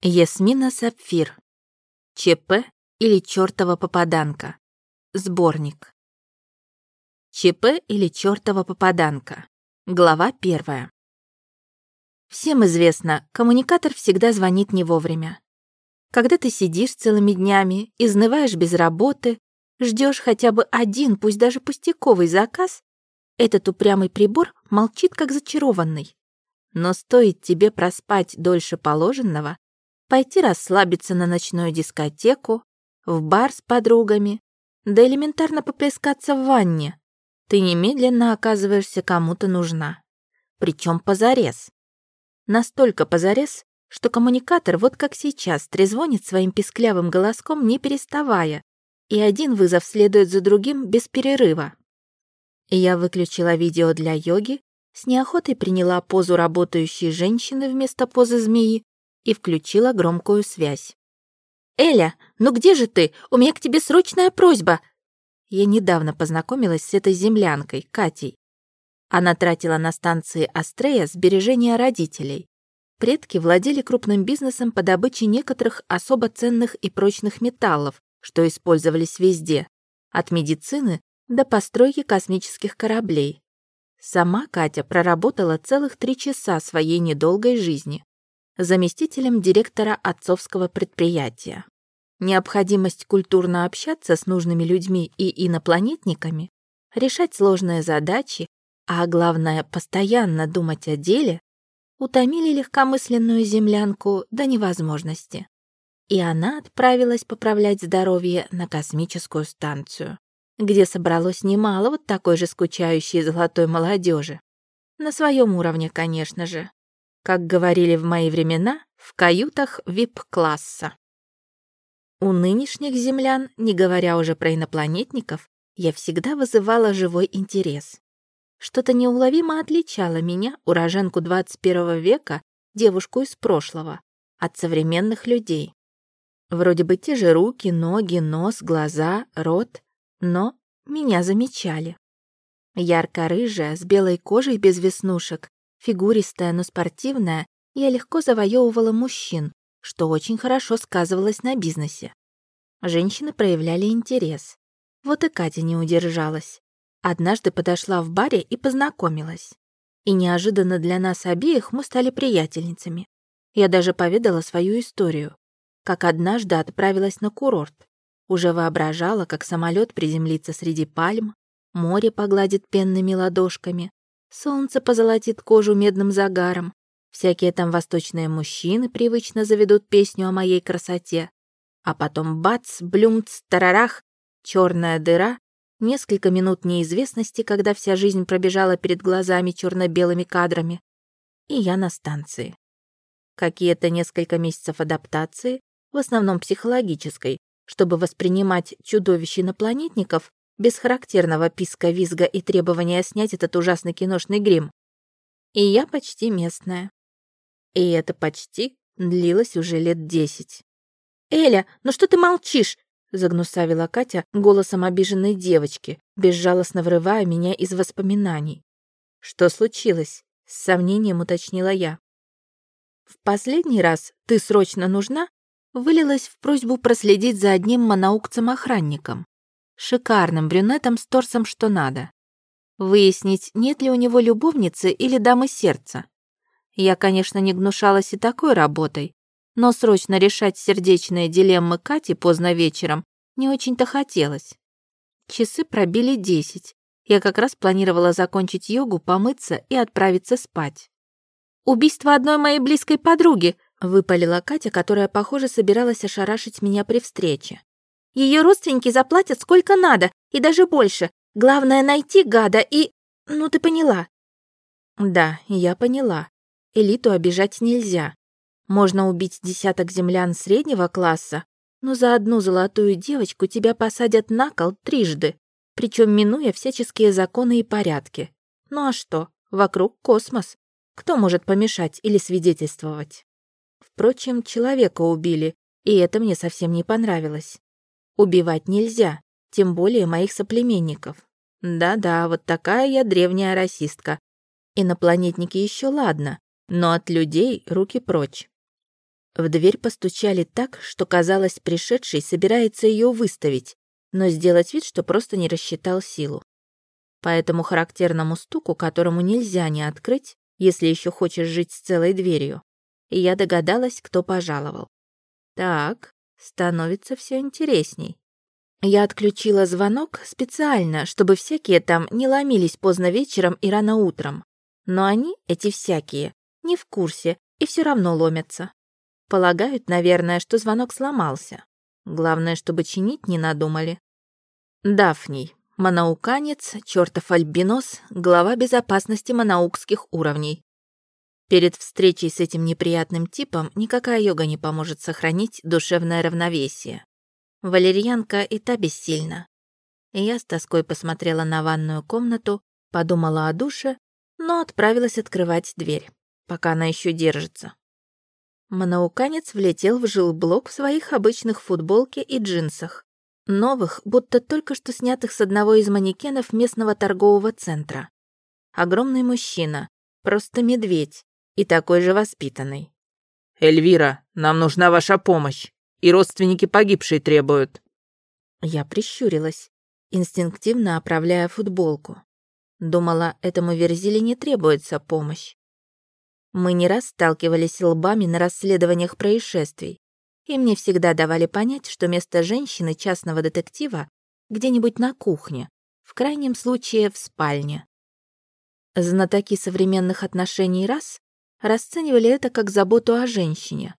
Ясмина Сапфир. ЧП или чёртова попаданка. Сборник. ЧП или чёртова попаданка. Глава первая. Всем известно, коммуникатор всегда звонит не вовремя. Когда ты сидишь целыми днями, изнываешь без работы, ждешь хотя бы один, пусть даже пустяковый заказ, этот упрямый прибор молчит как зачарованный. Но стоит тебе проспать дольше положенного, пойти расслабиться на ночную дискотеку, в бар с подругами, да элементарно поплескаться в ванне. Ты немедленно оказываешься кому-то нужна. Причем позарез. Настолько позарез, что коммуникатор вот как сейчас трезвонит своим писклявым голоском, не переставая, и один вызов следует за другим без перерыва. Я выключила видео для йоги, с неохотой приняла позу работающей женщины вместо позы змеи и включила громкую связь. «Эля, ну где же ты? У меня к тебе срочная просьба!» Я недавно познакомилась с этой землянкой, Катей. Она тратила на станции Астрея сбережения родителей. Предки владели крупным бизнесом по добыче некоторых особо ценных и прочных металлов, что использовались везде, от медицины до постройки космических кораблей. Сама Катя проработала целых три часа своей недолгой жизни заместителем директора отцовского предприятия. Необходимость культурно общаться с нужными людьми и инопланетниками, решать сложные задачи, а главное, постоянно думать о деле, утомили легкомысленную землянку до невозможности. И она отправилась поправлять здоровье на космическую станцию, где собралось немало вот такой же скучающей золотой молодежи. На своем уровне, конечно же как говорили в мои времена, в каютах вип-класса. У нынешних землян, не говоря уже про инопланетников, я всегда вызывала живой интерес. Что-то неуловимо отличало меня, уроженку 21 века, девушку из прошлого, от современных людей. Вроде бы те же руки, ноги, нос, глаза, рот, но меня замечали. Ярко-рыжая, с белой кожей без веснушек, Фигуристая, но спортивная, я легко завоевывала мужчин, что очень хорошо сказывалось на бизнесе. Женщины проявляли интерес. Вот и Катя не удержалась. Однажды подошла в баре и познакомилась. И неожиданно для нас обеих мы стали приятельницами. Я даже поведала свою историю. Как однажды отправилась на курорт. Уже воображала, как самолет приземлится среди пальм, море погладит пенными ладошками, Солнце позолотит кожу медным загаром. Всякие там восточные мужчины привычно заведут песню о моей красоте. А потом бац, блюмц, тарарах, черная дыра, несколько минут неизвестности, когда вся жизнь пробежала перед глазами черно-белыми кадрами. И я на станции. Какие-то несколько месяцев адаптации, в основном психологической, чтобы воспринимать чудовищ инопланетников без характерного писка, визга и требования снять этот ужасный киношный грим. И я почти местная. И это почти длилось уже лет десять. «Эля, ну что ты молчишь?» загнусавила Катя голосом обиженной девочки, безжалостно врывая меня из воспоминаний. «Что случилось?» — с сомнением уточнила я. «В последний раз «ты срочно нужна» вылилась в просьбу проследить за одним моноукцем-охранником шикарным брюнетом с торсом что надо. Выяснить, нет ли у него любовницы или дамы сердца. Я, конечно, не гнушалась и такой работой, но срочно решать сердечные дилеммы Кати поздно вечером не очень-то хотелось. Часы пробили десять. Я как раз планировала закончить йогу, помыться и отправиться спать. «Убийство одной моей близкой подруги!» — выпалила Катя, которая, похоже, собиралась ошарашить меня при встрече. Ее родственники заплатят сколько надо, и даже больше. Главное найти гада и... Ну, ты поняла». «Да, я поняла. Элиту обижать нельзя. Можно убить десяток землян среднего класса, но за одну золотую девочку тебя посадят на кол трижды, причем минуя всяческие законы и порядки. Ну а что, вокруг космос. Кто может помешать или свидетельствовать? Впрочем, человека убили, и это мне совсем не понравилось. Убивать нельзя, тем более моих соплеменников. Да-да, вот такая я древняя расистка. Инопланетники еще ладно, но от людей руки прочь. В дверь постучали так, что казалось, пришедший собирается ее выставить, но сделать вид, что просто не рассчитал силу. По этому характерному стуку, которому нельзя не открыть, если еще хочешь жить с целой дверью, я догадалась, кто пожаловал. Так, становится все интересней. Я отключила звонок специально, чтобы всякие там не ломились поздно вечером и рано утром. Но они, эти всякие, не в курсе и все равно ломятся. Полагают, наверное, что звонок сломался. Главное, чтобы чинить не надумали. Дафний, Манауканец, чертов альбинос, глава безопасности манаукских уровней. Перед встречей с этим неприятным типом никакая йога не поможет сохранить душевное равновесие. Валерьянка и та бессильна. Я с тоской посмотрела на ванную комнату, подумала о душе, но отправилась открывать дверь, пока она еще держится. Манауканец влетел в жилблок в своих обычных футболке и джинсах. Новых, будто только что снятых с одного из манекенов местного торгового центра. Огромный мужчина, просто медведь, и такой же воспитанный. «Эльвира, нам нужна ваша помощь, и родственники погибшей требуют». Я прищурилась, инстинктивно оправляя футболку. Думала, этому Верзиле не требуется помощь. Мы не раз сталкивались лбами на расследованиях происшествий и мне всегда давали понять, что место женщины частного детектива где-нибудь на кухне, в крайнем случае в спальне. Знатоки современных отношений раз расценивали это как заботу о женщине.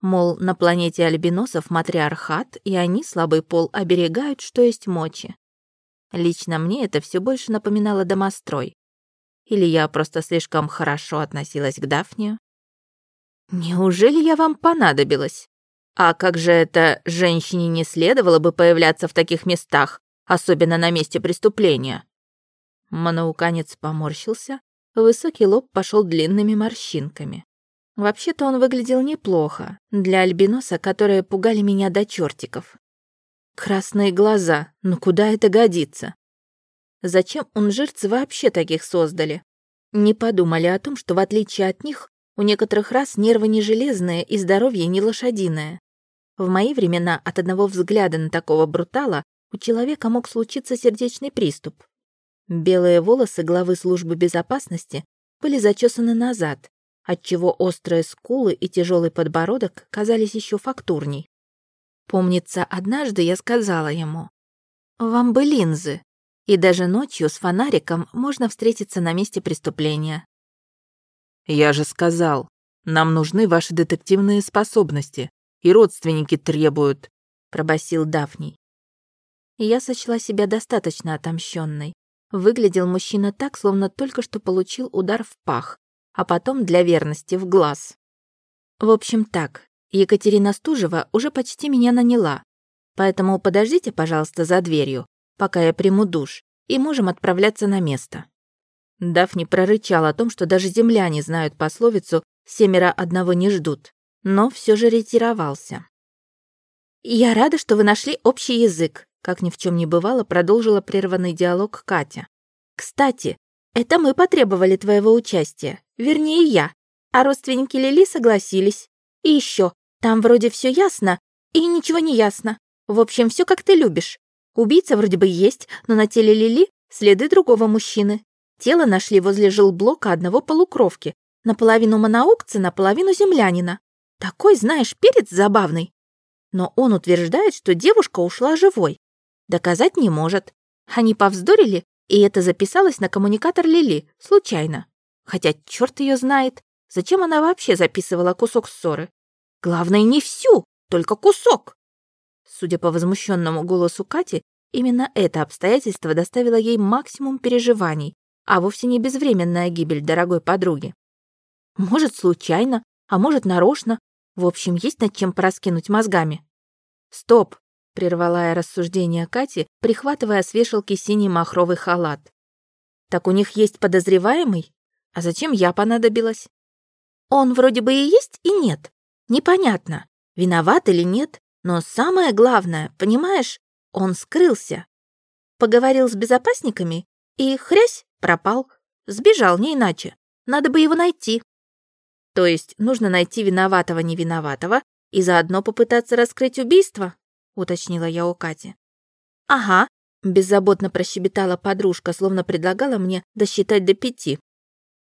Мол, на планете альбиносов матриархат, и они слабый пол оберегают, что есть мочи. Лично мне это все больше напоминало домострой. Или я просто слишком хорошо относилась к Дафне? Неужели я вам понадобилась? А как же это женщине не следовало бы появляться в таких местах, особенно на месте преступления? Манауканец поморщился, высокий лоб пошел длинными морщинками. Вообще-то он выглядел неплохо для альбиноса, которые пугали меня до чертиков. Красные глаза, ну куда это годится? Зачем унжирцы вообще таких создали? Не подумали о том, что в отличие от них, у некоторых рас нервы не железные и здоровье не лошадиное. В мои времена от одного взгляда на такого брутала у человека мог случиться сердечный приступ. Белые волосы главы службы безопасности были зачесаны назад, отчего острые скулы и тяжелый подбородок казались еще фактурней. Помнится, однажды я сказала ему, «Вам бы линзы, и даже ночью с фонариком можно встретиться на месте преступления. «Я же сказал, нам нужны ваши детективные способности, и родственники требуют», — пробасил Дафний. Я сочла себя достаточно отомщенной. Выглядел мужчина так, словно только что получил удар в пах, а потом для верности в глаз. В общем так, Екатерина Стужева уже почти меня наняла, поэтому подождите, пожалуйста, за дверью, пока я приму душ, и можем отправляться на место. Дафни прорычал о том, что даже земляне знают пословицу «семеро одного не ждут», но все же ретировался. «Я рада, что вы нашли общий язык», как ни в чем не бывало, продолжила прерванный диалог Катя. «Кстати, это мы потребовали твоего участия, вернее я, а родственники Лили согласились. И еще, там вроде все ясно и ничего не ясно. В общем, все как ты любишь. Убийца вроде бы есть, но на теле Лили следы другого мужчины. Тело нашли возле жилблока одного полукровки, наполовину манаукца, наполовину землянина. Такой, знаешь, перец забавный. Но он утверждает, что девушка ушла живой. Доказать не может. Они повздорили, и это записалось на коммуникатор Лили, случайно. Хотя черт ее знает, зачем она вообще записывала кусок ссоры. Главное, не всю, только кусок. Судя по возмущенному голосу Кати, именно это обстоятельство доставило ей максимум переживаний, а вовсе не безвременная гибель дорогой подруги. Может, случайно, а может, нарочно. В общем, есть над чем пораскинуть мозгами. «Стоп!» — прервала я рассуждение Кати, прихватывая с вешалки синий махровый халат. «Так у них есть подозреваемый? А зачем я понадобилась?» «Он вроде бы и есть, и нет. Непонятно, виноват или нет, но самое главное, понимаешь, он скрылся. Поговорил с безопасниками и, хрясь, пропал. Сбежал, не иначе. Надо бы его найти. То есть нужно найти виноватого-невиноватого и заодно попытаться раскрыть убийство?» — уточнила я у Кати. «Ага», — беззаботно прощебетала подружка, словно предлагала мне досчитать до пяти.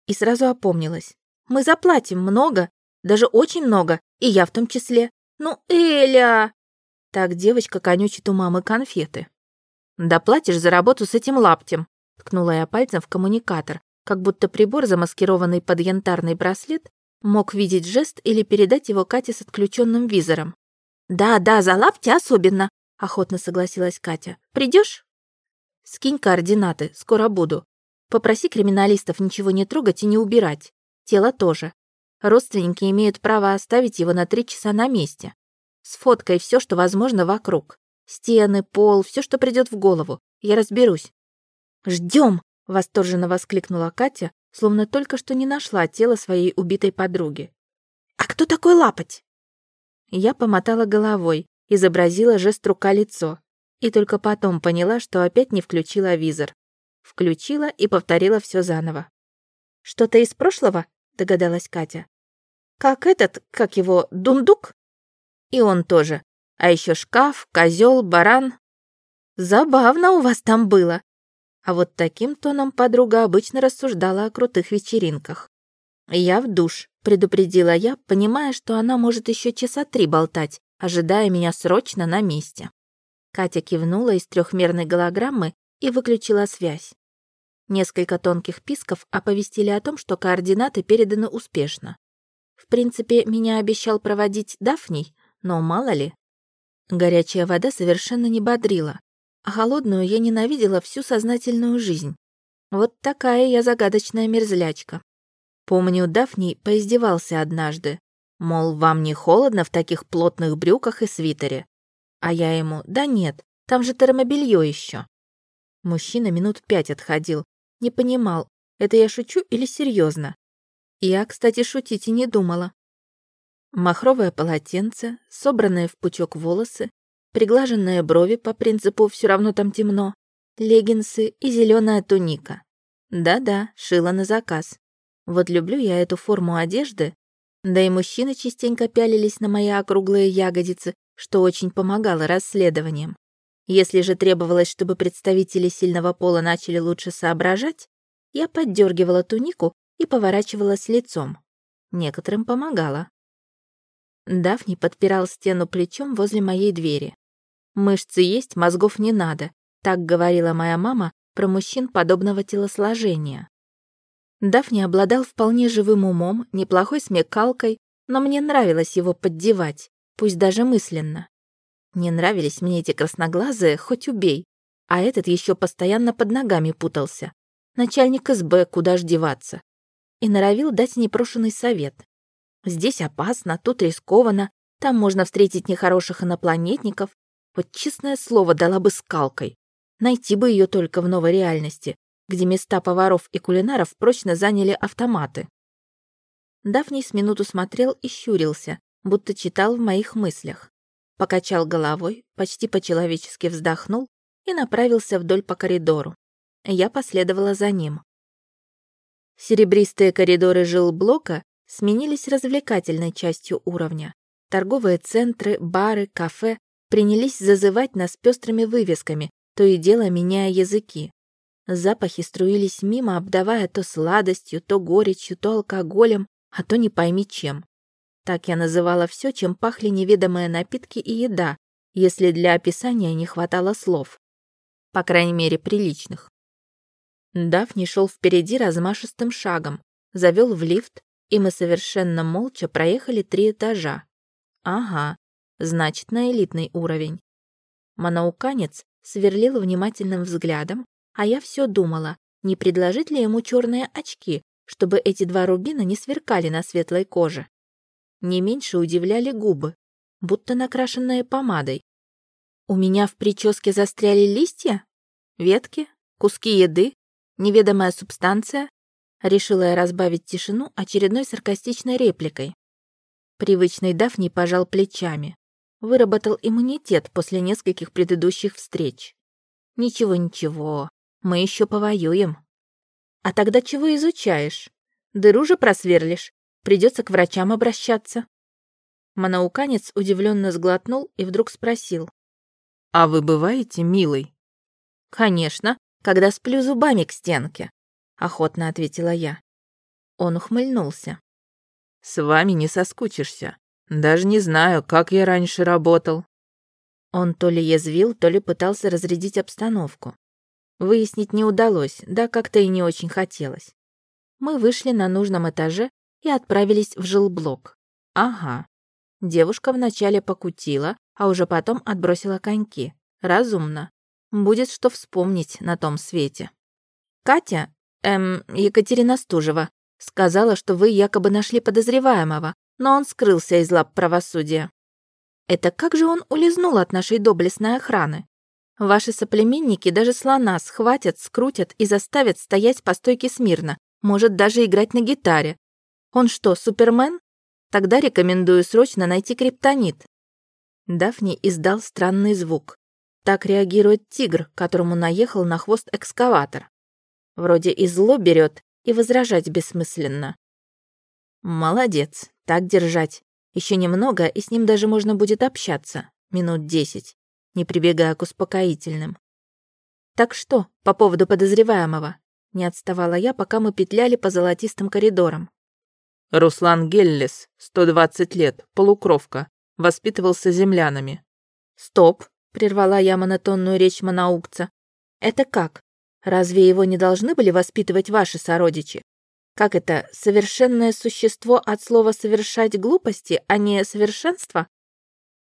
И сразу опомнилась. «Мы заплатим много, даже очень много, и я в том числе. Ну, Эля!» Так девочка конючит у мамы конфеты. «Доплатишь за работу с этим лаптем», — ткнула я пальцем в коммуникатор, как будто прибор, замаскированный под янтарный браслет, мог видеть жест или передать его Кате с отключенным визором. «Да, да, за лапти особенно», — охотно согласилась Катя. Придешь? «Скинь координаты, скоро буду. Попроси криминалистов ничего не трогать и не убирать. Тело тоже. Родственники имеют право оставить его на три часа на месте. Сфоткай все, что возможно вокруг. Стены, пол, все, что придет в голову. Я разберусь». Ждем! восторженно воскликнула Катя, словно только что не нашла тело своей убитой подруги. «А кто такой лапоть?» Я помотала головой, изобразила жест рука-лицо и только потом поняла, что опять не включила визор. Включила и повторила все заново. «Что-то из прошлого?» — догадалась Катя. «Как этот, как его, дундук?» «И он тоже. А еще шкаф, козел, баран». «Забавно у вас там было». А вот таким тоном подруга обычно рассуждала о крутых вечеринках. «Я в душ», — предупредила я, понимая, что она может еще часа три болтать, ожидая меня срочно на месте. Катя кивнула из трехмерной голограммы и выключила связь. Несколько тонких писков оповестили о том, что координаты переданы успешно. В принципе, меня обещал проводить Дафний, но мало ли. Горячая вода совершенно не бодрила, а холодную я ненавидела всю сознательную жизнь. Вот такая я загадочная мерзлячка. Помню, Дафний поиздевался однажды. Мол, вам не холодно в таких плотных брюках и свитере? А я ему, да нет, там же термобелье еще. Мужчина минут пять отходил. Не понимал, это я шучу или серьезно. Я, кстати, шутить и не думала. Махровое полотенце, собранные в пучок волосы, приглаженные брови по принципу «все равно там темно», леггинсы и зеленая туника. Да-да, шила на заказ. Вот люблю я эту форму одежды, да и мужчины частенько пялились на мои округлые ягодицы, что очень помогало расследованиям. Если же требовалось, чтобы представители сильного пола начали лучше соображать, я поддергивала тунику и поворачивалась лицом. Некоторым помогало. Дафни подпирал стену плечом возле моей двери. «Мышцы есть, мозгов не надо», так говорила моя мама про мужчин подобного телосложения. Дафни обладал вполне живым умом, неплохой смекалкой, но мне нравилось его поддевать, пусть даже мысленно. Не нравились мне эти красноглазые, хоть убей, а этот еще постоянно под ногами путался. Начальник СБ, куда ж деваться. И норовил дать непрошенный совет. Здесь опасно, тут рискованно, там можно встретить нехороших инопланетников. Вот честное слово дала бы скалкой. Найти бы ее только в новой реальности, где места поваров и кулинаров прочно заняли автоматы. Дафний с минуту смотрел и щурился, будто читал в моих мыслях. Покачал головой, почти по-человечески вздохнул и направился вдоль по коридору. Я последовала за ним. Серебристые коридоры жилблока сменились развлекательной частью уровня. Торговые центры, бары, кафе принялись зазывать нас пестрыми вывесками, то и дело меняя языки. Запахи струились мимо, обдавая то сладостью, то горечью, то алкоголем, а то не пойми чем. Так я называла все, чем пахли неведомые напитки и еда, если для описания не хватало слов. По крайней мере, приличных. Дафни шел впереди размашистым шагом, завел в лифт, и мы совершенно молча проехали три этажа. Ага, значит, на элитный уровень. Манауканец сверлил внимательным взглядом, а я все думала, не предложить ли ему черные очки, чтобы эти два рубина не сверкали на светлой коже. Не меньше удивляли губы, будто накрашенные помадой. У меня в прическе застряли листья? Ветки? Куски еды? Неведомая субстанция? Решила я разбавить тишину очередной саркастичной репликой. Привычный Дафни пожал плечами. Выработал иммунитет после нескольких предыдущих встреч. Ничего-ничего, мы еще повоюем. А тогда чего изучаешь? Дыру же просверлишь. Придется к врачам обращаться. Манауканец удивленно сглотнул и вдруг спросил. «А вы бываете милой?» «Конечно, когда сплю зубами к стенке», — охотно ответила я. Он ухмыльнулся. «С вами не соскучишься. Даже не знаю, как я раньше работал». Он то ли язвил, то ли пытался разрядить обстановку. Выяснить не удалось, да как-то и не очень хотелось. Мы вышли на нужном этаже и отправились в жилблок. Ага. Девушка вначале покутила, а уже потом отбросила коньки. Разумно. Будет что вспомнить на том свете. Катя, эм, Екатерина Стужева, сказала, что вы якобы нашли подозреваемого, но он скрылся из лап правосудия. Это как же он улизнул от нашей доблестной охраны? Ваши соплеменники даже слона схватят, скрутят и заставят стоять по стойке смирно, может даже играть на гитаре. Он что, супермен? Тогда рекомендую срочно найти криптонит. Дафни издал странный звук. Так реагирует тигр, которому наехал на хвост экскаватор. Вроде и зло берет, и возражать бессмысленно. Молодец, так держать. Еще немного, и с ним даже можно будет общаться. Минут десять, не прибегая к успокоительным. Так что, по поводу подозреваемого? Не отставала я, пока мы петляли по золотистым коридорам. Руслан Геллис, 120 лет, полукровка, воспитывался землянами. Стоп, прервала я монотонную речь монаукца. Это как? Разве его не должны были воспитывать ваши сородичи? Как это, совершенное существо от слова «совершать глупости», а не «совершенство»?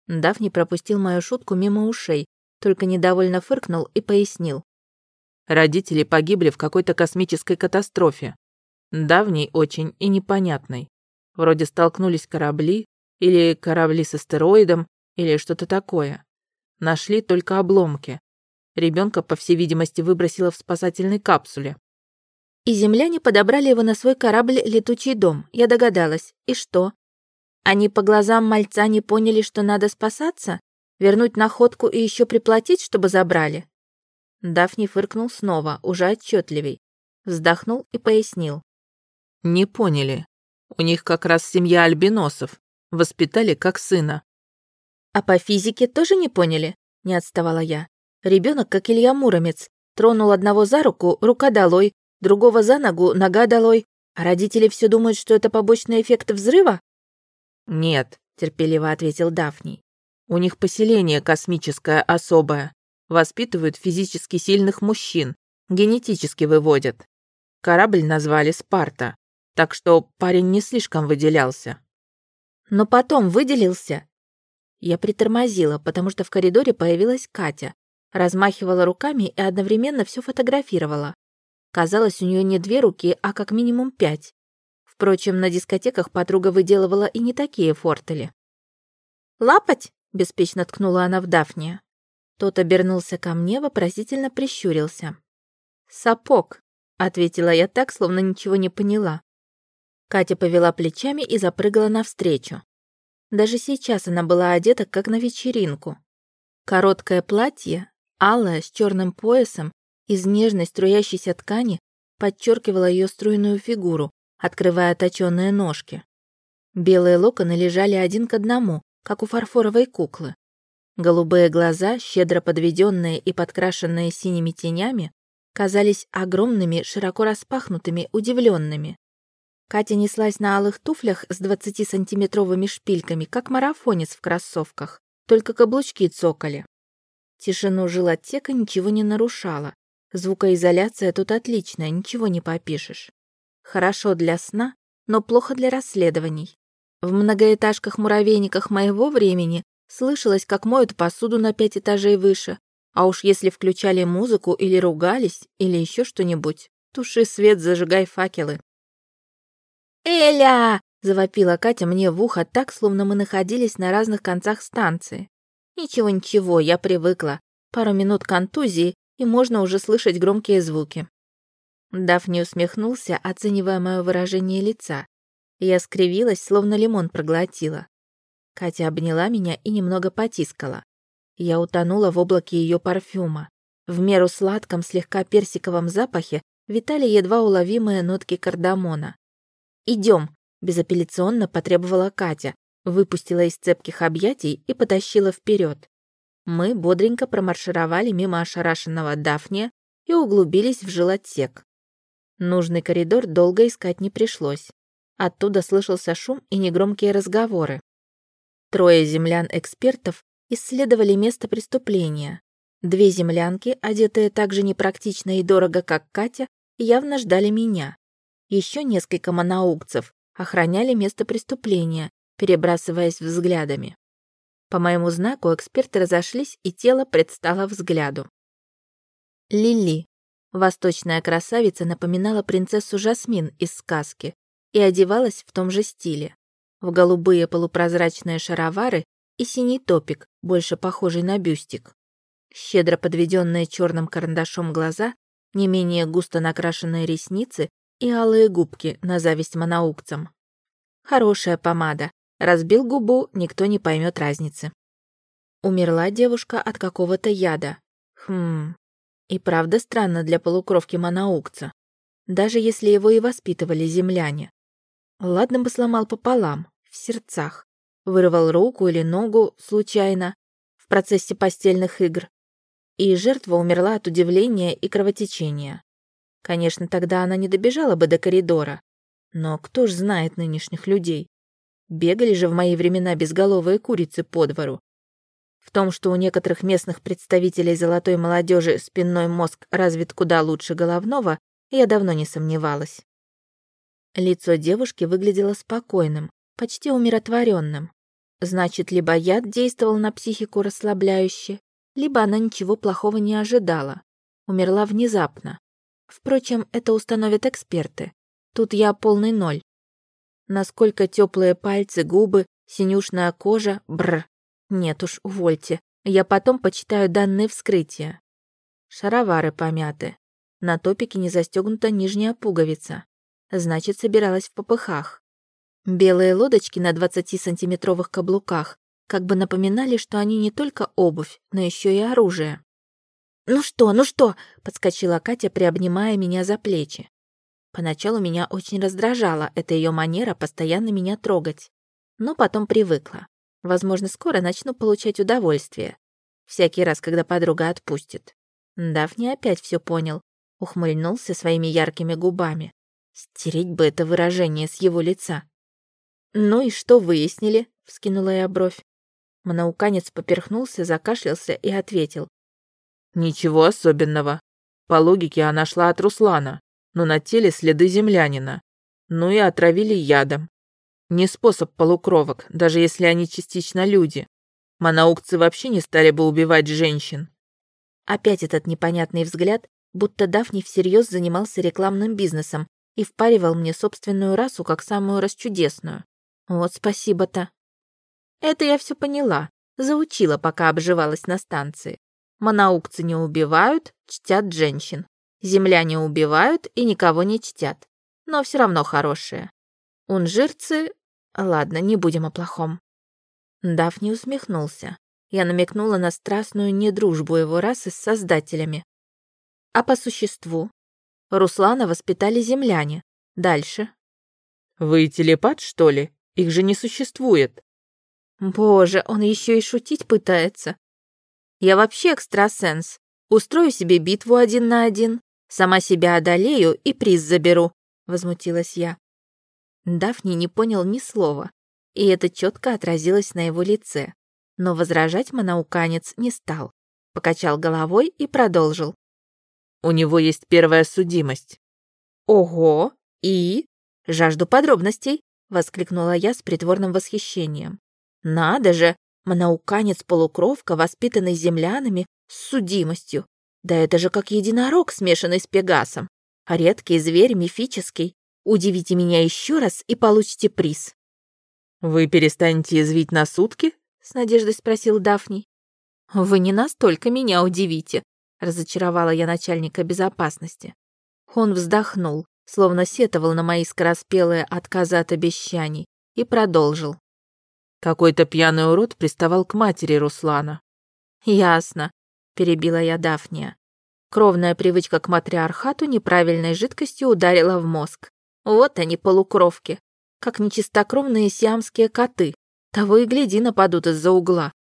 Дафни пропустил мою шутку мимо ушей, только недовольно фыркнул и пояснил. Родители погибли в какой-то космической катастрофе. Давней очень и непонятной. Вроде столкнулись корабли, или корабли с астероидом, или что-то такое. Нашли только обломки. Ребенка, по всей видимости, выбросило в спасательной капсуле. И земляне подобрали его на свой корабль «Летучий дом», я догадалась. И что? Они по глазам мальца не поняли, что надо спасаться? Вернуть находку и еще приплатить, чтобы забрали? Дафни фыркнул снова, уже отчетливей. Вздохнул и пояснил. Не поняли. У них как раз семья альбиносов. Воспитали как сына. А по физике тоже не поняли? Не отставала я. Ребенок, как Илья Муромец, тронул одного за руку, рука долой, другого за ногу, нога долой. А родители все думают, что это побочный эффект взрыва? Нет, терпеливо ответил Дафний. У них поселение космическое особое. Воспитывают физически сильных мужчин, генетически выводят. Корабль назвали Спарта, так что парень не слишком выделялся. Но потом выделился. Я притормозила, потому что в коридоре появилась Катя, размахивала руками и одновременно все фотографировала. Казалось, у нее не две руки, а как минимум пять. Впрочем, на дискотеках подруга выделывала и не такие фортели. «Лапать?» — беспечно ткнула она в Дафния. Тот обернулся ко мне, вопросительно прищурился. «Сапог», — ответила я так, словно ничего не поняла. Катя повела плечами и запрыгала навстречу. Даже сейчас она была одета, как на вечеринку. Короткое платье, алое, с черным поясом, из нежной струящейся ткани подчеркивала ее стройную фигуру, открывая точёные ножки. Белые локоны лежали один к одному, как у фарфоровой куклы. Голубые глаза, щедро подведенные и подкрашенные синими тенями, казались огромными, широко распахнутыми, удивленными. Катя неслась на алых туфлях с 20-сантиметровыми шпильками, как марафонец в кроссовках, только каблучки цокали. Тишину жилотека ничего не нарушала, Звукоизоляция тут отличная, ничего не попишешь. Хорошо для сна, но плохо для расследований. В многоэтажках-муравейниках моего времени слышалось, как моют посуду на пять этажей выше, а уж если включали музыку или ругались, или еще что-нибудь, туши свет, зажигай факелы. «Эля!» — завопила Катя мне в ухо так, словно мы находились на разных концах станции. «Ничего-ничего, я привыкла. Пару минут контузии, и можно уже слышать громкие звуки. Дафни усмехнулся, оценивая мое выражение лица. Я скривилась, словно лимон проглотила. Катя обняла меня и немного потискала. Я утонула в облаке ее парфюма. В меру сладком, слегка персиковом запахе витали едва уловимые нотки кардамона. Идем, Безапелляционно потребовала Катя, выпустила из цепких объятий и потащила вперед. Мы бодренько промаршировали мимо ошарашенного Дафния и углубились в жилотсек. Нужный коридор долго искать не пришлось. Оттуда слышался шум и негромкие разговоры. Трое землян-экспертов исследовали место преступления. Две землянки, одетые так же непрактично и дорого, как Катя, явно ждали меня. Еще несколько моноукцев охраняли место преступления, перебрасываясь взглядами. По моему знаку эксперты разошлись, и тело предстало взгляду. Лили. Восточная красавица напоминала принцессу Жасмин из сказки и одевалась в том же стиле. В голубые полупрозрачные шаровары и синий топик, больше похожий на бюстик. Щедро подведенные черным карандашом глаза, не менее густо накрашенные ресницы и алые губки на зависть моноукцам. Хорошая помада. Разбил губу, никто не поймет разницы. Умерла девушка от какого-то яда. Хм. И правда странно для полукровки моноукца. Даже если его и воспитывали земляне. Ладно бы сломал пополам, в сердцах. Вырвал руку или ногу случайно в процессе постельных игр. И жертва умерла от удивления и кровотечения. Конечно, тогда она не добежала бы до коридора. Но кто ж знает нынешних людей? Бегали же в мои времена безголовые курицы по двору. В том, что у некоторых местных представителей золотой молодежи спинной мозг развит куда лучше головного, я давно не сомневалась. Лицо девушки выглядело спокойным, почти умиротворенным. Значит, либо яд действовал на психику расслабляюще, либо она ничего плохого не ожидала. Умерла внезапно. Впрочем, это установят эксперты. Тут я полный ноль. Насколько теплые пальцы, губы, синюшная кожа, бр. Нет уж, увольте. Я потом почитаю данные вскрытия. Шаровары помяты. На топике не застегнута нижняя пуговица. Значит, собиралась в попыхах. Белые лодочки на 20-сантиметровых каблуках как бы напоминали, что они не только обувь, но еще и оружие. «Ну что, ну что?» — подскочила Катя, приобнимая меня за плечи. Поначалу меня очень раздражала эта ее манера постоянно меня трогать. Но потом привыкла. Возможно, скоро начну получать удовольствие. Всякий раз, когда подруга отпустит. Дафни опять все понял. Ухмыльнулся своими яркими губами. Стереть бы это выражение с его лица. «Ну и что выяснили?» — вскинула я бровь. Монауканец поперхнулся, закашлялся и ответил. Ничего особенного. По логике она шла от Руслана, но на теле следы землянина. Ну и отравили ядом. Не способ полукровок, даже если они частично люди. Монаукцы вообще не стали бы убивать женщин. Опять этот непонятный взгляд, будто Дафни всерьез занимался рекламным бизнесом и впаривал мне собственную расу как самую расчудесную. Вот спасибо-то. Это я все поняла, заучила, пока обживалась на станции. Монаукцы не убивают, чтят женщин. Земляне убивают и никого не чтят. Но все равно хорошие. Унжирцы... Ладно, не будем о плохом. Дафни усмехнулся. Я намекнула на страстную недружбу его расы с создателями. А по существу? Руслана воспитали земляне. Дальше. Вы телепат, что ли? Их же не существует. Боже, он еще и шутить пытается. Я вообще экстрасенс. Устрою себе битву один на один, сама себя одолею и приз заберу», — возмутилась я. Дафни не понял ни слова, и это четко отразилось на его лице. Но возражать монауканец не стал. Покачал головой и продолжил. «У него есть первая судимость». «Ого! И?» «Жажду подробностей», — воскликнула я с притворным восхищением. «Надо же! Монауканец-полукровка, воспитанный землянами, с судимостью. Да это же как единорог, смешанный с пегасом. Редкий зверь, мифический. Удивите меня еще раз и получите приз. «Вы перестанете извить на сутки?» — с надеждой спросил Дафний. «Вы не настолько меня удивите», — разочаровала я начальника безопасности. Он вздохнул, словно сетовал на мои скороспелые отказы от обещаний, и продолжил. Какой-то пьяный урод приставал к матери Руслана. «Ясно», — перебила я Дафния. Кровная привычка к матриархату неправильной жидкостью ударила в мозг. Вот они, полукровки. как нечистокровные сиамские коты. Того и гляди, нападут из-за угла.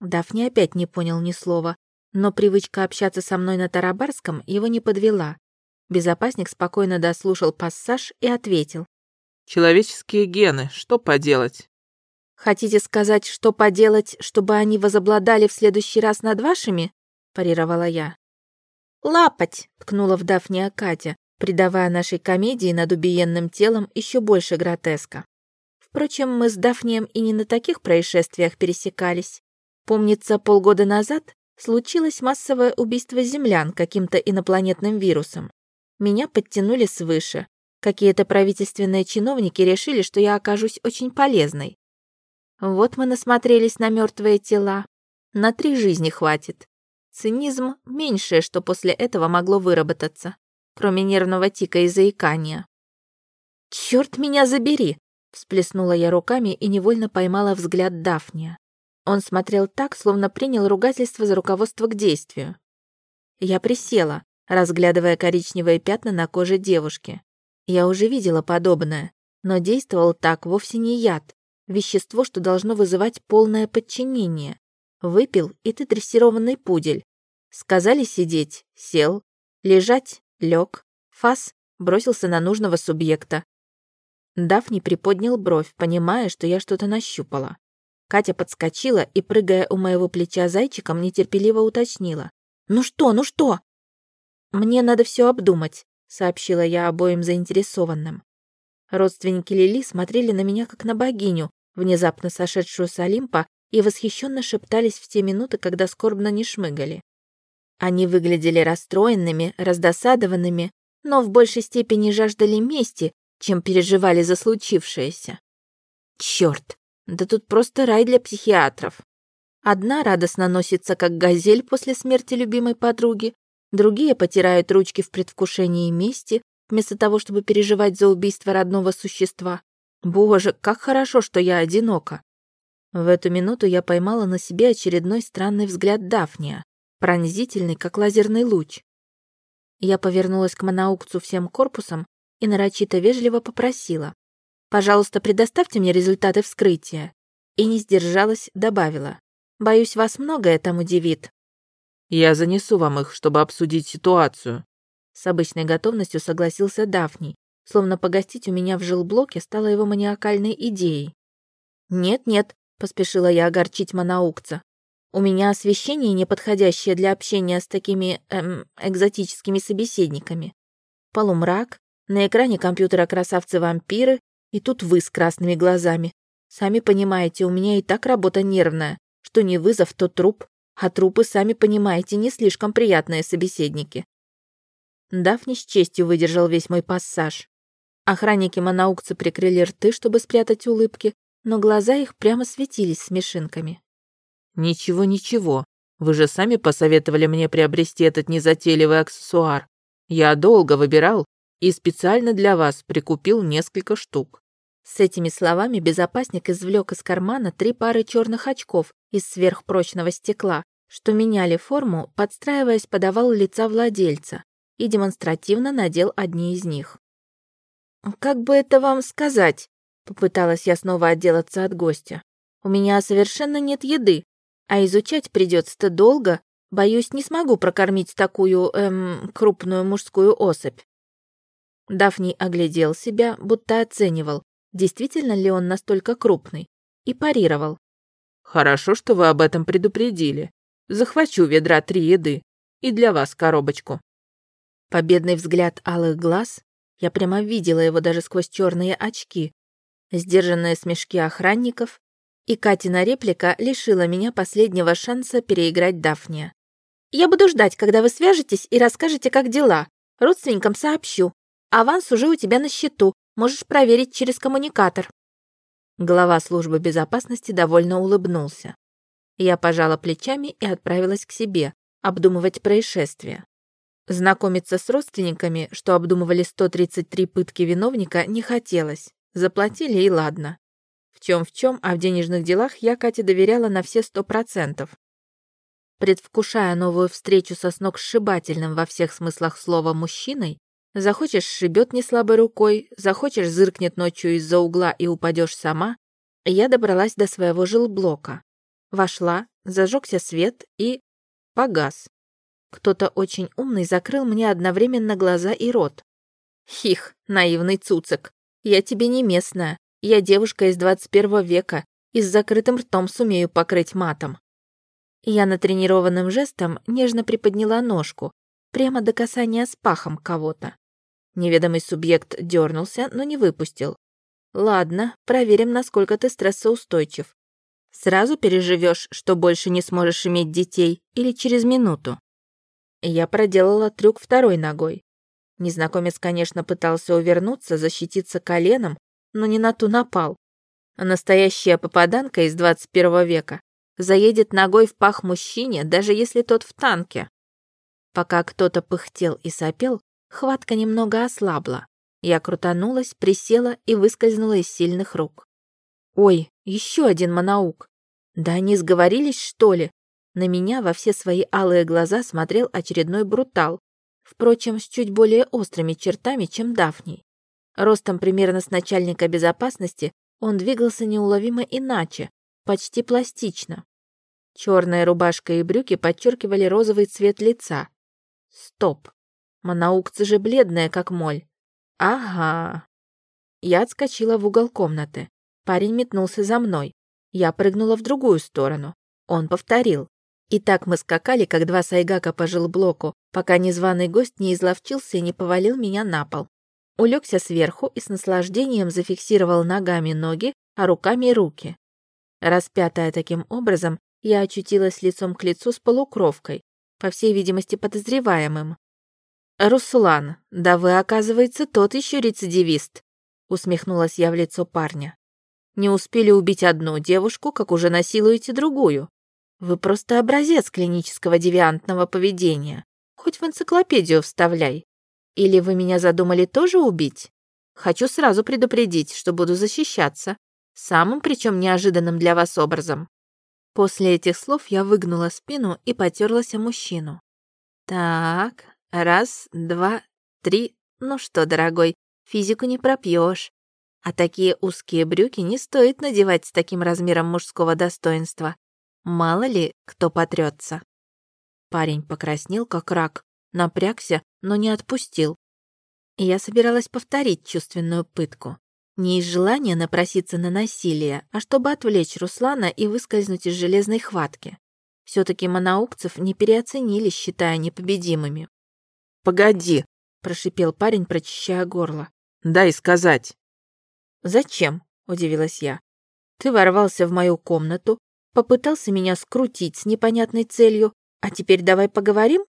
Дафни опять не понял ни слова, но привычка общаться со мной на тарабарском его не подвела. Безопасник спокойно дослушал пассаж и ответил. «Человеческие гены, что поделать?» «Хотите сказать, что поделать, чтобы они возобладали в следующий раз над вашими?» – парировала я. «Лапать!» – ткнула в Дафния Катя, придавая нашей комедии над убиенным телом еще больше гротеска. Впрочем, мы с Дафнием и не на таких происшествиях пересекались. Помнится, полгода назад случилось массовое убийство землян каким-то инопланетным вирусом. Меня подтянули свыше. Какие-то правительственные чиновники решили, что я окажусь очень полезной. Вот мы насмотрелись на мертвые тела. На три жизни хватит. Цинизм — меньшее, что после этого могло выработаться, кроме нервного тика и заикания. «Чёрт меня забери!» — всплеснула я руками и невольно поймала взгляд Дафния. Он смотрел так, словно принял ругательство за руководство к действию. Я присела, разглядывая коричневые пятна на коже девушки. Я уже видела подобное, но действовал так вовсе не яд, вещество, что должно вызывать полное подчинение. Выпил, и ты дрессированный пудель. Сказали сидеть, сел. Лежать, лег. Фас бросился на нужного субъекта. Дафни приподнял бровь, понимая, что я что-то нащупала. Катя подскочила и, прыгая у моего плеча зайчиком, нетерпеливо уточнила. «Ну что, ну что?» «Мне надо все обдумать», — сообщила я обоим заинтересованным. Родственники Лили смотрели на меня как на богиню, внезапно сошедшую с Олимпа и восхищенно шептались в те минуты, когда скорбно не шмыгали. Они выглядели расстроенными, раздосадованными, но в большей степени жаждали мести, чем переживали за случившееся. Черт, да тут просто рай для психиатров. Одна радостно носится, как газель после смерти любимой подруги, другие потирают ручки в предвкушении мести, вместо того, чтобы переживать за убийство родного существа. Боже, как хорошо, что я одинока. В эту минуту я поймала на себе очередной странный взгляд Дафния, пронзительный, как лазерный луч. Я повернулась к Манаукцу всем корпусом и нарочито вежливо попросила. «Пожалуйста, предоставьте мне результаты вскрытия». И не сдержалась, добавила. «Боюсь, вас многое там удивит». «Я занесу вам их, чтобы обсудить ситуацию». С обычной готовностью согласился Дафний, словно погостить у меня в жилблоке стало его маниакальной идеей. «Нет-нет, поспешила я огорчить Манаукца. У меня освещение неподходящее для общения с такими эм, экзотическими собеседниками. Полумрак, на экране компьютера красавцы-вампиры, и тут вы с красными глазами. Сами понимаете, у меня и так работа нервная, что не вызов, то труп, а трупы, сами понимаете, не слишком приятные собеседники. Дафни с честью выдержал весь мой пассаж. Охранники монаукцы прикрыли рты, чтобы спрятать улыбки, но глаза их прямо светились смешинками. «Ничего, ничего. Вы же сами посоветовали мне приобрести этот незатейливый аксессуар. Я долго выбирал и специально для вас прикупил несколько штук». С этими словами безопасник извлек из кармана три пары черных очков из сверхпрочного стекла, что меняли форму, подстраиваясь под овал лица владельца, и демонстративно надел одни из них. «Как бы это вам сказать?» Попыталась я снова отделаться от гостя. У меня совершенно нет еды, а изучать придется-то долго. Боюсь, не смогу прокормить такую, эм, крупную мужскую особь. Дафний оглядел себя, будто оценивал, действительно ли он настолько крупный, и парировал. «Хорошо, что вы об этом предупредили. Захвачу ведра три еды. И для вас коробочку». Победный взгляд алых глаз, я прямо видела его даже сквозь черные очки, Сдержанные смешки охранников, и Катина реплика лишила меня последнего шанса переиграть Дафния. «Я буду ждать, когда вы свяжетесь и расскажете, как дела. Родственникам сообщу. Аванс уже у тебя на счету, можешь проверить через коммуникатор». Глава службы безопасности довольно улыбнулся. Я пожала плечами и отправилась к себе, обдумывать происшествие. Знакомиться с родственниками, что обдумывали 133 пытки виновника, не хотелось. Заплатили и ладно. В чем в чем, а в денежных делах я Кате доверяла на все сто процентов. Предвкушая новую встречу со сногсшибательным во всех смыслах слова мужчиной, Захочешь, шибет неслабой рукой, захочешь, зыркнет ночью из-за угла и упадешь сама. Я добралась до своего жилблока. Вошла, зажегся свет и... погас. Кто-то очень умный закрыл мне одновременно глаза и рот. Хих, наивный цуцик. Я тебе не местная. Я девушка из 21 века и с закрытым ртом сумею покрыть матом. Я натренированным жестом нежно приподняла ножку, прямо до касания с пахом кого-то. Неведомый субъект дернулся, но не выпустил. Ладно, проверим, насколько ты стрессоустойчив. Сразу переживешь, что больше не сможешь иметь детей, или через минуту. Я проделала трюк второй ногой. Незнакомец, конечно, пытался увернуться, защититься коленом, но не на ту напал. А настоящая попаданка из 21 века заедет ногой в пах мужчине, даже если тот в танке. Пока кто-то пыхтел и сопел, Хватка немного ослабла. Я крутанулась, присела и выскользнула из сильных рук. Ой, еще один монаук. Да они сговорились, что ли? На меня во все свои алые глаза смотрел очередной брутал, впрочем, с чуть более острыми чертами, чем Дафний. Ростом примерно с начальника безопасности он двигался неуловимо иначе, почти пластично. Черная рубашка и брюки подчеркивали розовый цвет лица. Стоп. Манаукца же бледная, как моль. Ага. Я отскочила в угол комнаты. Парень метнулся за мной. Я прыгнула в другую сторону. Он повторил. И так мы скакали, как два сайгака по жилблоку, пока незваный гость не изловчился и не повалил меня на пол. Улегся сверху и с наслаждением зафиксировал ногами ноги, а руками руки. Распятая таким образом, я очутилась лицом к лицу с полукровкой, по всей видимости подозреваемым. «Руслан, да вы, оказывается, тот еще рецидивист», усмехнулась я в лицо парня. «Не успели убить одну девушку, как уже насилуете другую. Вы просто образец клинического девиантного поведения. Хоть в энциклопедию вставляй. Или вы меня задумали тоже убить? Хочу сразу предупредить, что буду защищаться. Самым, причем неожиданным для вас образом». После этих слов я выгнула спину и потерлась о мужчину. «Так, Раз, два, три. Ну что, дорогой, физику не пропьешь. А такие узкие брюки не стоит надевать с таким размером мужского достоинства. Мало ли, кто потрется. Парень покраснел, как рак, напрягся, но не отпустил. Я собиралась повторить чувственную пытку. Не из желания напроситься на насилие, а чтобы отвлечь Руслана и выскользнуть из железной хватки. все таки моноукцев не переоценили, считая непобедимыми. «Погоди», — прошипел парень, прочищая горло. «Дай сказать». «Зачем?» — удивилась я. «Ты ворвался в мою комнату, попытался меня скрутить с непонятной целью, а теперь давай поговорим?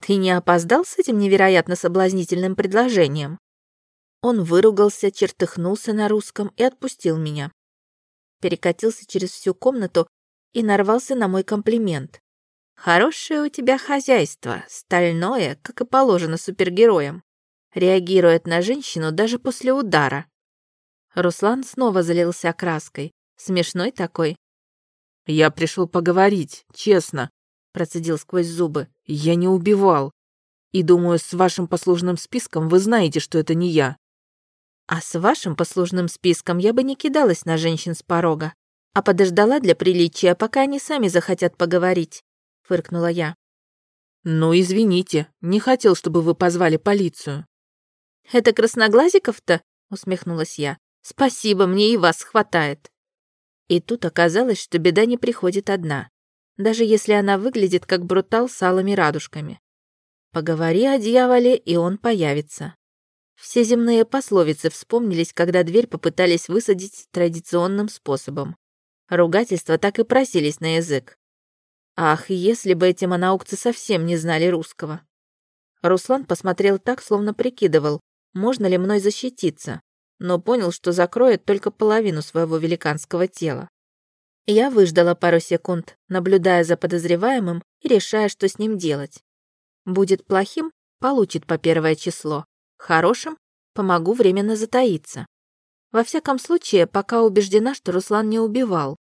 Ты не опоздал с этим невероятно соблазнительным предложением?» Он выругался, чертыхнулся на русском и отпустил меня. Перекатился через всю комнату и нарвался на мой комплимент. Хорошее у тебя хозяйство, стальное, как и положено супергероям. Реагирует на женщину даже после удара. Руслан снова залился краской. Смешной такой. «Я пришел поговорить, честно», — процедил сквозь зубы. «Я не убивал. И думаю, с вашим послужным списком вы знаете, что это не я». «А с вашим послужным списком я бы не кидалась на женщин с порога, а подождала для приличия, пока они сами захотят поговорить фыркнула я. «Ну, извините, не хотел, чтобы вы позвали полицию». «Это красноглазиков-то?» — усмехнулась я. «Спасибо, мне и вас хватает». И тут оказалось, что беда не приходит одна, даже если она выглядит как брутал с алыми радужками. Поговори о дьяволе, и он появится. Все земные пословицы вспомнились, когда дверь попытались высадить традиционным способом. Ругательства так и просились на язык. Ах, если бы эти монаукцы совсем не знали русского. Руслан посмотрел так, словно прикидывал, можно ли мной защититься, но понял, что закроет только половину своего великанского тела. Я выждала пару секунд, наблюдая за подозреваемым и решая, что с ним делать. Будет плохим — получит по первое число. Хорошим — помогу временно затаиться. Во всяком случае, пока убеждена, что Руслан не убивал,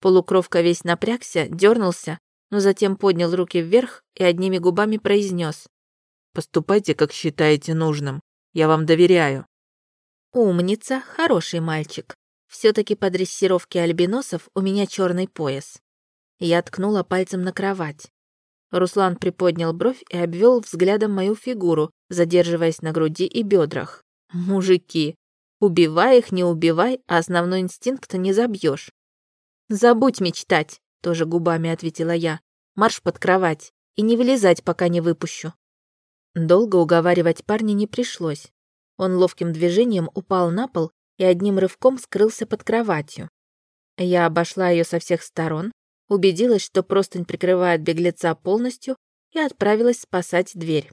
Полукровка весь напрягся, дернулся, но затем поднял руки вверх и одними губами произнес: Поступайте, как считаете нужным. Я вам доверяю». «Умница, хороший мальчик. Все таки по дрессировке альбиносов у меня черный пояс». Я ткнула пальцем на кровать. Руслан приподнял бровь и обвел взглядом мою фигуру, задерживаясь на груди и бедрах. «Мужики! Убивай их, не убивай, а основной инстинкт не забьешь. «Забудь мечтать», — тоже губами ответила я. «Марш под кровать и не вылезать, пока не выпущу». Долго уговаривать парня не пришлось. Он ловким движением упал на пол и одним рывком скрылся под кроватью. Я обошла ее со всех сторон, убедилась, что простынь прикрывает беглеца полностью, и отправилась спасать дверь.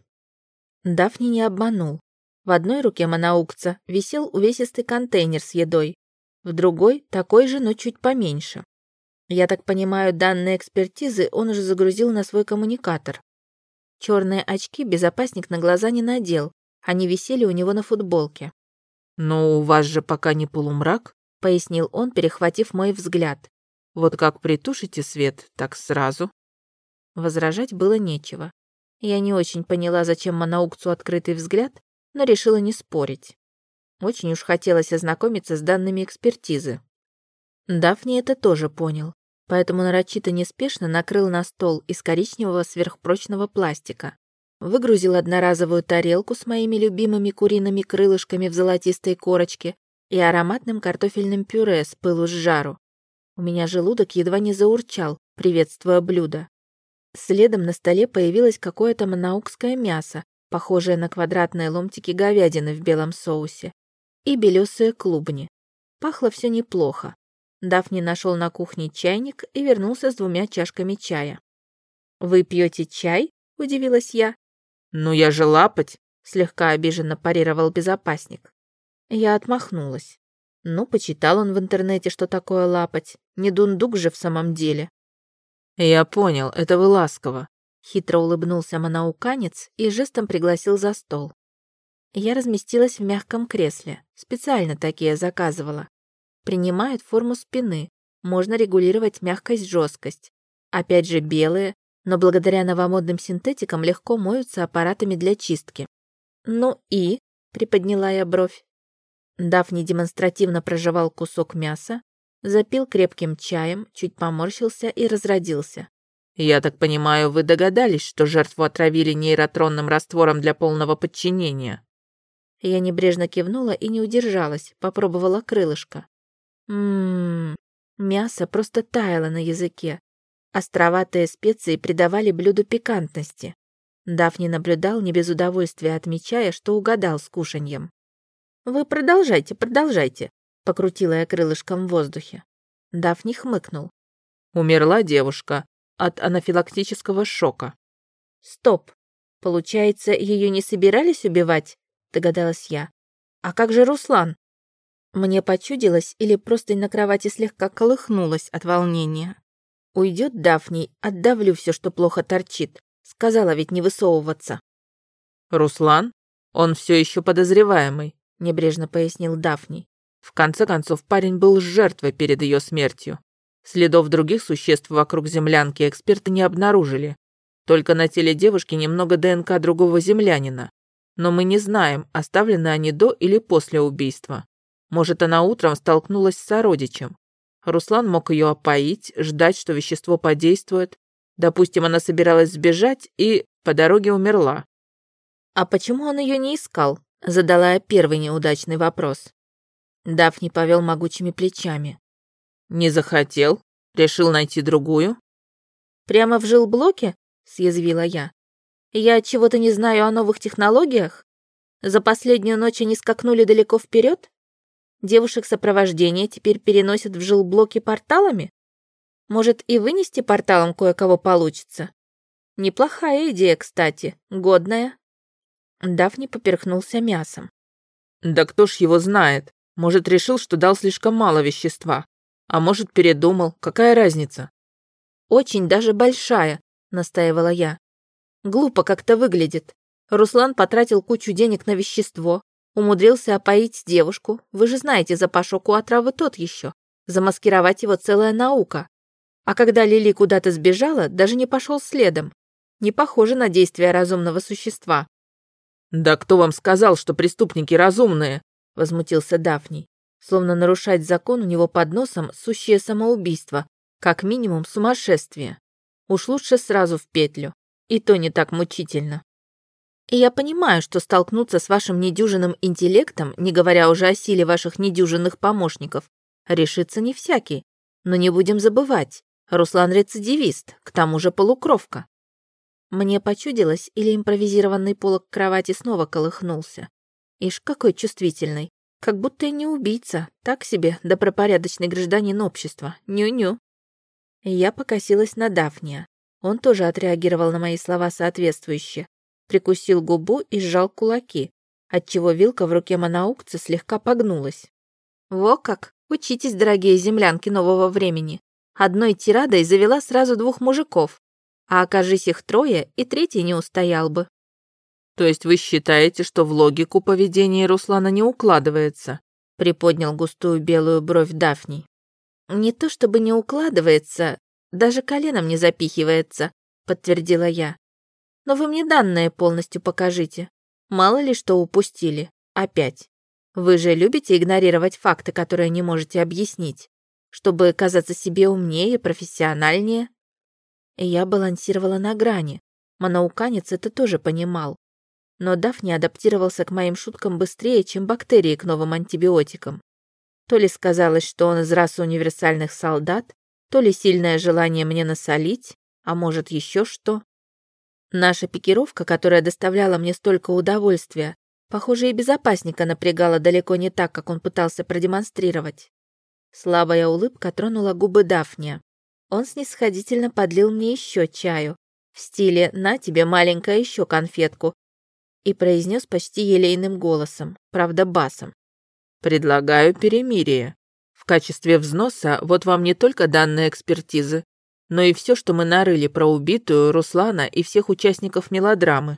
Дафни не обманул. В одной руке монаукца висел увесистый контейнер с едой, в другой такой же, но чуть поменьше. Я так понимаю, данные экспертизы он уже загрузил на свой коммуникатор. Черные очки безопасник на глаза не надел, они висели у него на футболке. «Но у вас же пока не полумрак», — пояснил он, перехватив мой взгляд. «Вот как притушите свет, так сразу». Возражать было нечего. Я не очень поняла, зачем Манаукцу открытый взгляд, но решила не спорить. Очень уж хотелось ознакомиться с данными экспертизы. Дафни это тоже понял, поэтому нарочито неспешно накрыл на стол из коричневого сверхпрочного пластика. Выгрузил одноразовую тарелку с моими любимыми куриными крылышками в золотистой корочке и ароматным картофельным пюре с пылу с жару. У меня желудок едва не заурчал, приветствуя блюдо. Следом на столе появилось какое-то манаукское мясо, похожее на квадратные ломтики говядины в белом соусе, и белесые клубни. Пахло все неплохо. Дафни нашел на кухне чайник и вернулся с двумя чашками чая. «Вы пьете чай?» – удивилась я. «Ну я же лапать!» – слегка обиженно парировал безопасник. Я отмахнулась. Ну, почитал он в интернете, что такое лапать. Не дундук же в самом деле. «Я понял, это вы ласково», — хитро улыбнулся манауканец и жестом пригласил за стол. Я разместилась в мягком кресле. Специально такие заказывала. Принимают форму спины. Можно регулировать мягкость-жесткость. Опять же белые, но благодаря новомодным синтетикам легко моются аппаратами для чистки. «Ну и?» — приподняла я бровь. Дафни демонстративно прожевал кусок мяса, запил крепким чаем, чуть поморщился и разродился. «Я так понимаю, вы догадались, что жертву отравили нейротронным раствором для полного подчинения?» Я небрежно кивнула и не удержалась, попробовала крылышко. Ммм, мясо просто таяло на языке. Островатые специи придавали блюду пикантности. Дафни наблюдал не без удовольствия, отмечая, что угадал с кушаньем. «Вы продолжайте, продолжайте», — покрутила я крылышком в воздухе. Дафни хмыкнул. «Умерла девушка от анафилактического шока». «Стоп. Получается, ее не собирались убивать?» догадалась я. «А как же Руслан?» Мне почудилось или просто на кровати слегка колыхнулась от волнения. «Уйдет Дафни, отдавлю все, что плохо торчит. Сказала ведь не высовываться». «Руслан? Он все еще подозреваемый», — небрежно пояснил Дафни. В конце концов, парень был жертвой перед ее смертью. Следов других существ вокруг землянки эксперты не обнаружили. Только на теле девушки немного ДНК другого землянина но мы не знаем, оставлены они до или после убийства. Может, она утром столкнулась с сородичем. Руслан мог ее опоить, ждать, что вещество подействует. Допустим, она собиралась сбежать и по дороге умерла. «А почему он ее не искал?» Задала я первый неудачный вопрос. Дафни повел могучими плечами. «Не захотел? Решил найти другую?» «Прямо в жилблоке?» – съязвила я. Я чего-то не знаю о новых технологиях? За последнюю ночь они скакнули далеко вперед? Девушек сопровождения теперь переносят в жилблоки порталами? Может, и вынести порталом кое-кого получится? Неплохая идея, кстати, годная. Дафни поперхнулся мясом. Да кто ж его знает? Может, решил, что дал слишком мало вещества. А может, передумал. Какая разница? Очень даже большая, настаивала я. Глупо как-то выглядит. Руслан потратил кучу денег на вещество, умудрился опоить девушку. Вы же знаете, запашок у отравы тот еще. Замаскировать его целая наука. А когда Лили куда-то сбежала, даже не пошел следом. Не похоже на действия разумного существа. «Да кто вам сказал, что преступники разумные?» — возмутился Дафний. Словно нарушать закон у него под носом сущее самоубийство, как минимум сумасшествие. Уж лучше сразу в петлю. И то не так мучительно. И я понимаю, что столкнуться с вашим недюжинным интеллектом, не говоря уже о силе ваших недюжинных помощников, решится не всякий. Но не будем забывать, Руслан рецидивист, к тому же полукровка. Мне почудилось, или импровизированный полок кровати снова колыхнулся. Ишь, какой чувствительный. Как будто и не убийца, так себе добропорядочный гражданин общества. Ню-ню. Я покосилась на Дафния. Он тоже отреагировал на мои слова соответствующе. Прикусил губу и сжал кулаки, отчего вилка в руке монаукца слегка погнулась. «Во как! Учитесь, дорогие землянки нового времени! Одной тирадой завела сразу двух мужиков, а окажись их трое, и третий не устоял бы». «То есть вы считаете, что в логику поведения Руслана не укладывается?» приподнял густую белую бровь Дафни. «Не то чтобы не укладывается, даже коленом не запихивается», подтвердила я. «Но вы мне данные полностью покажите. Мало ли что упустили. Опять. Вы же любите игнорировать факты, которые не можете объяснить, чтобы казаться себе умнее, профессиональнее?» Я балансировала на грани. Монауканец это тоже понимал но Дафни адаптировался к моим шуткам быстрее, чем бактерии к новым антибиотикам. То ли сказалось, что он из расы универсальных солдат, то ли сильное желание мне насолить, а может еще что. Наша пикировка, которая доставляла мне столько удовольствия, похоже, и безопасника напрягала далеко не так, как он пытался продемонстрировать. Слабая улыбка тронула губы Дафния. Он снисходительно подлил мне еще чаю. В стиле «на тебе маленькая еще конфетку, и произнес почти елейным голосом, правда басом. «Предлагаю перемирие. В качестве взноса вот вам не только данные экспертизы, но и все, что мы нарыли про убитую, Руслана и всех участников мелодрамы.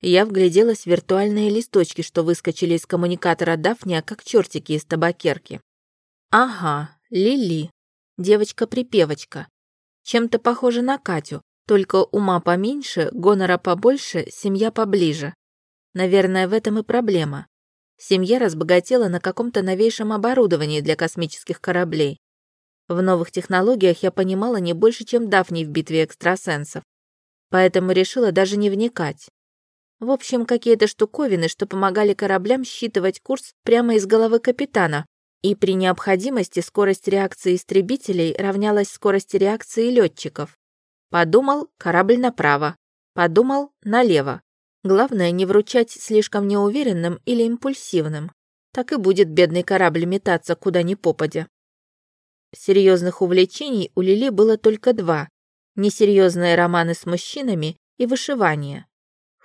Я вгляделась в виртуальные листочки, что выскочили из коммуникатора Дафния, как чертики из табакерки. Ага, Лили. Девочка-припевочка. Чем-то похожа на Катю, только ума поменьше, гонора побольше, семья поближе. Наверное, в этом и проблема. Семья разбогатела на каком-то новейшем оборудовании для космических кораблей. В новых технологиях я понимала не больше, чем Дафни в битве экстрасенсов. Поэтому решила даже не вникать. В общем, какие-то штуковины, что помогали кораблям считывать курс прямо из головы капитана, и при необходимости скорость реакции истребителей равнялась скорости реакции летчиков. Подумал, корабль направо. Подумал, налево. Главное, не вручать слишком неуверенным или импульсивным. Так и будет бедный корабль метаться куда ни попадя. Серьезных увлечений у Лили было только два. Несерьезные романы с мужчинами и вышивание.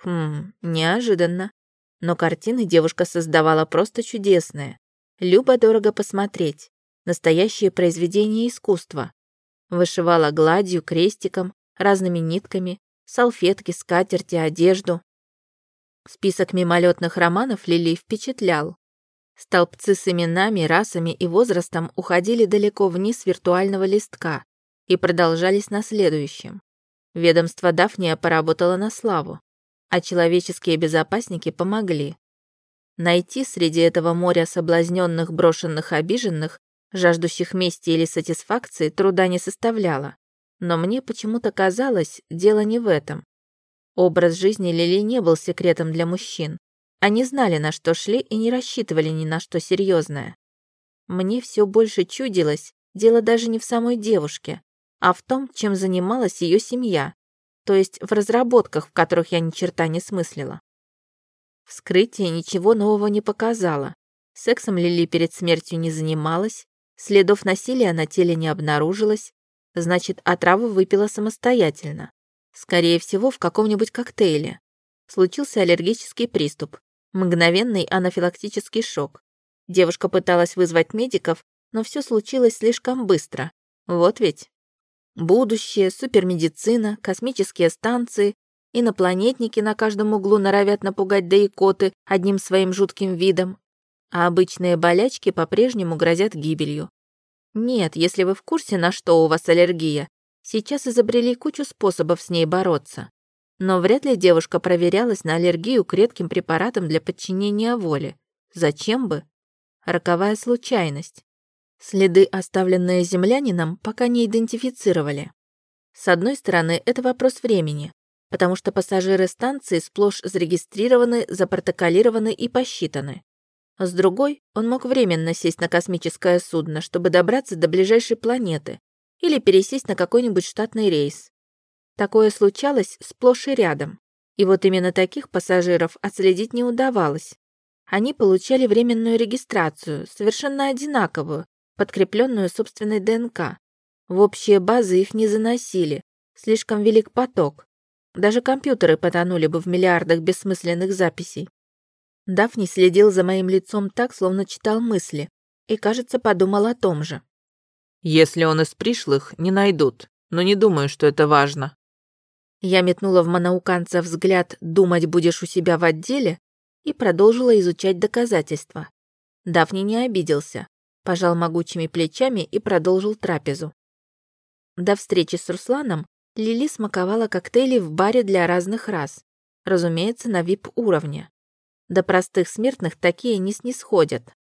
Хм, неожиданно. Но картины девушка создавала просто чудесные. Любо-дорого посмотреть. Настоящее произведение искусства. Вышивала гладью, крестиком, разными нитками, салфетки, скатерти, одежду. Список мимолетных романов Лили впечатлял. Столбцы с именами, расами и возрастом уходили далеко вниз виртуального листка и продолжались на следующем. Ведомство Дафния поработало на славу, а человеческие безопасники помогли. Найти среди этого моря соблазненных, брошенных, обиженных, жаждущих мести или сатисфакции, труда не составляло. Но мне почему-то казалось, дело не в этом. Образ жизни Лили не был секретом для мужчин. Они знали, на что шли и не рассчитывали ни на что серьезное. Мне все больше чудилось, дело даже не в самой девушке, а в том, чем занималась ее семья, то есть в разработках, в которых я ни черта не смыслила. Вскрытие ничего нового не показало. Сексом Лили перед смертью не занималась, следов насилия на теле не обнаружилось, Значит, отраву выпила самостоятельно. Скорее всего, в каком-нибудь коктейле. Случился аллергический приступ. Мгновенный анафилактический шок. Девушка пыталась вызвать медиков, но все случилось слишком быстро. Вот ведь. Будущее, супермедицина, космические станции, инопланетники на каждом углу норовят напугать да икоты одним своим жутким видом, а обычные болячки по-прежнему грозят гибелью. Нет, если вы в курсе, на что у вас аллергия, сейчас изобрели кучу способов с ней бороться. Но вряд ли девушка проверялась на аллергию к редким препаратам для подчинения воли. Зачем бы? Роковая случайность. Следы, оставленные землянином, пока не идентифицировали. С одной стороны, это вопрос времени, потому что пассажиры станции сплошь зарегистрированы, запротоколированы и посчитаны. С другой, он мог временно сесть на космическое судно, чтобы добраться до ближайшей планеты или пересесть на какой-нибудь штатный рейс. Такое случалось сплошь и рядом. И вот именно таких пассажиров отследить не удавалось. Они получали временную регистрацию, совершенно одинаковую, подкрепленную собственной ДНК. В общие базы их не заносили, слишком велик поток. Даже компьютеры потонули бы в миллиардах бессмысленных записей. Дафни следил за моим лицом так, словно читал мысли, и, кажется, подумал о том же. «Если он из пришлых, не найдут, но не думаю, что это важно», я метнула в манауканца взгляд «думать будешь у себя в отделе» и продолжила изучать доказательства. Дафни не обиделся, пожал могучими плечами и продолжил трапезу. До встречи с Русланом Лили смаковала коктейли в баре для разных рас, разумеется, на вип-уровне. До простых смертных такие не снисходят.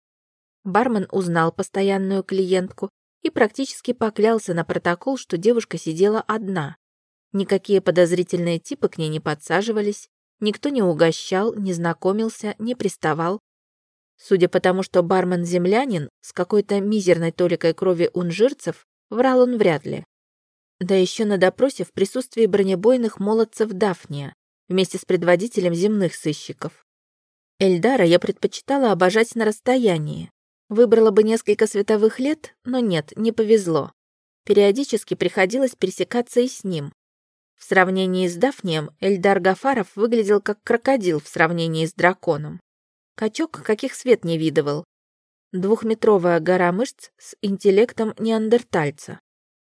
Бармен узнал постоянную клиентку и практически поклялся на протокол, что девушка сидела одна. Никакие подозрительные типы к ней не подсаживались, никто не угощал, не знакомился, не приставал. Судя по тому, что бармен-землянин с какой-то мизерной толикой крови унжирцев, врал он вряд ли. Да еще на допросе в присутствии бронебойных молодцев Дафния, вместе с предводителем земных сыщиков. Эльдара я предпочитала обожать на расстоянии. Выбрала бы несколько световых лет, но нет, не повезло. Периодически приходилось пересекаться и с ним, в сравнении с Дафнием Эльдар Гафаров выглядел как крокодил в сравнении с драконом. Качок каких свет не видывал. Двухметровая гора мышц с интеллектом неандертальца.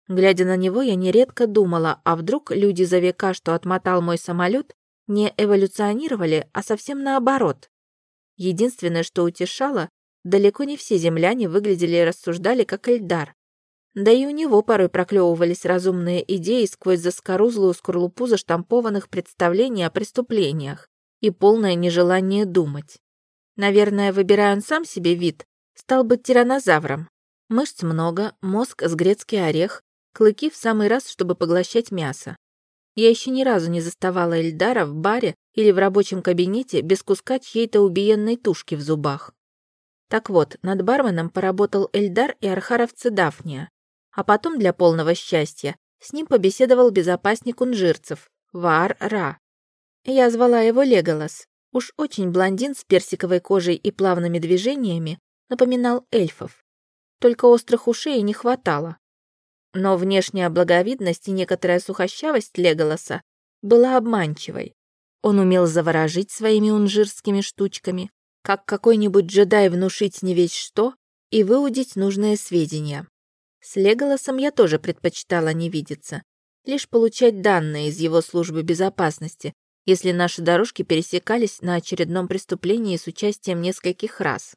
Глядя на него, я нередко думала, а вдруг люди за века, что отмотал мой самолет, не эволюционировали, а совсем наоборот. Единственное, что утешало, далеко не все земляне выглядели и рассуждали, как Эльдар. Да и у него порой проклевывались разумные идеи сквозь заскорузлую скорлупу заштампованных представлений о преступлениях и полное нежелание думать. Наверное, выбирая он сам себе вид, стал быть тиранозавром. Мышц много, мозг с грецкий орех, клыки в самый раз, чтобы поглощать мясо. Я еще ни разу не заставала Эльдара в баре или в рабочем кабинете без куска чьей-то убиенной тушки в зубах. Так вот, над барменом поработал Эльдар и архаровцы Дафния, а потом для полного счастья с ним побеседовал безопасник унжирцев, Ваар Ра. Я звала его Леголас. Уж очень блондин с персиковой кожей и плавными движениями напоминал эльфов. Только острых ушей не хватало. Но внешняя благовидность и некоторая сухощавость Леголаса была обманчивой. Он умел заворожить своими унжирскими штучками, как какой-нибудь джедай внушить не весь что и выудить нужные сведения. С Леголосом я тоже предпочитала не видеться, лишь получать данные из его службы безопасности, если наши дорожки пересекались на очередном преступлении с участием нескольких раз.